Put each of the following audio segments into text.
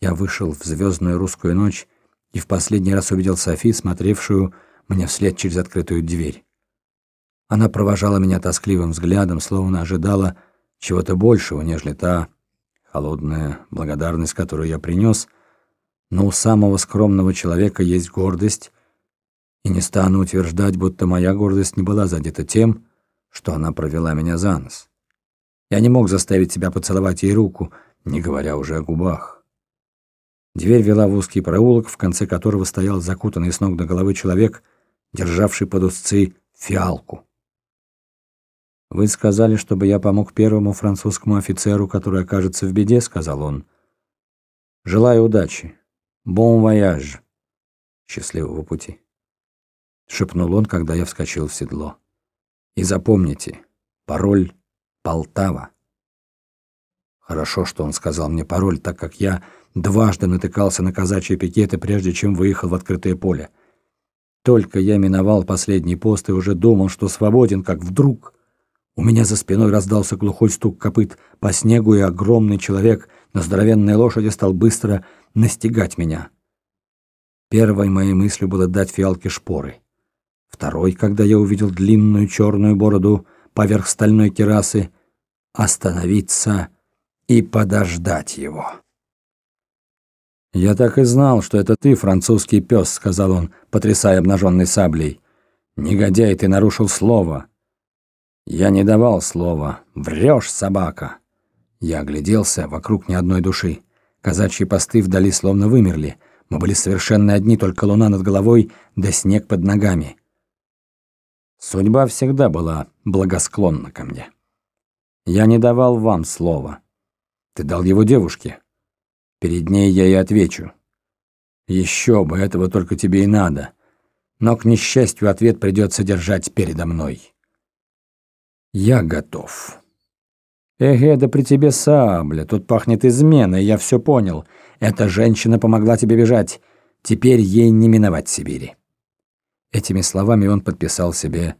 Я вышел в звездную русскую ночь и в последний раз увидел Софи, смотревшую мне вслед через открытую дверь. Она провожала меня тоскливым взглядом, словно ожидала чего-то большего, нежели та холодная благодарность, которую я принес. Но у самого скромного человека есть гордость, и не стану утверждать, будто моя гордость не была задета тем, что она провела меня за нос. Я не мог заставить себя поцеловать ей руку, не говоря уже о губах. Дверь вела в узкий проулок, в конце которого стоял закутанный с ног до головы человек, державший под узцы фиалку. «Вы сказали, чтобы я помог первому французскому офицеру, который окажется в беде», — сказал он. «Желаю удачи. Бон вояж. Счастливого пути», — шепнул он, когда я вскочил в седло. «И запомните, пароль Полтава». Хорошо, что он сказал мне пароль, так как я дважды натыкался на казачьи пикеты, прежде чем выехал в открытое поле. Только я миновал последний пост и уже думал, что свободен, как вдруг... У меня за спиной раздался глухой стук копыт по снегу, и огромный человек на здоровенной лошади стал быстро настигать меня. Первой моей мыслью было дать фиалке шпоры. Второй, когда я увидел длинную черную бороду поверх стальной керасы, остановиться и подождать его. «Я так и знал, что это ты, французский пес», — сказал он, потрясая обнаженной саблей. «Негодяй, ты нарушил слово». «Я не давал слова. Врешь, собака!» Я огляделся, вокруг ни одной души. Казачьи посты вдали словно вымерли. Мы были совершенно одни, только луна над головой, да снег под ногами. Судьба всегда была благосклонна ко мне. Я не давал вам слова. Ты дал его девушке. Перед ней я и отвечу. Еще бы, этого только тебе и надо. Но, к несчастью, ответ придется держать передо мной. Я готов. Эге, да при тебе сабля, тут пахнет изменой, я все понял. Эта женщина помогла тебе бежать, теперь ей не миновать Сибири. Этими словами он подписал себе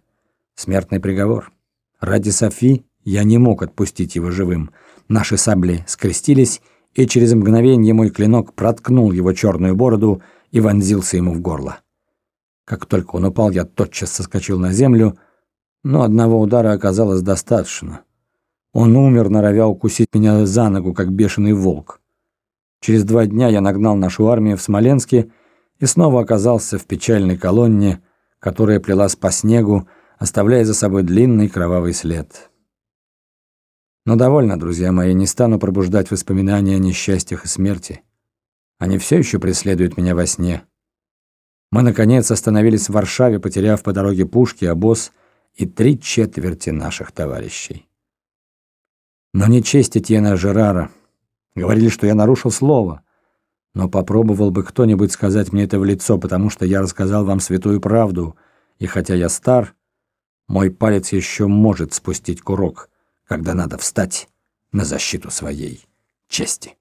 смертный приговор. Ради Софи я не мог отпустить его живым. Наши сабли скрестились, и через мгновение мой клинок проткнул его черную бороду и вонзился ему в горло. Как только он упал, я тотчас соскочил на землю — но одного удара оказалось достаточно. Он умер, норовя укусить меня за ногу, как бешеный волк. Через два дня я нагнал нашу армию в Смоленске и снова оказался в печальной колонне, которая плелась по снегу, оставляя за собой длинный кровавый след. Но довольно, друзья мои, не стану пробуждать воспоминания о несчастьях и смерти. Они все еще преследуют меня во сне. Мы, наконец, остановились в Варшаве, потеряв по дороге пушки, обоз и три четверти наших товарищей. Но не честь Этьена Жерара. Говорили, что я нарушил слово. Но попробовал бы кто-нибудь сказать мне это в лицо, потому что я рассказал вам святую правду, и хотя я стар, мой палец еще может спустить курок, когда надо встать на защиту своей чести.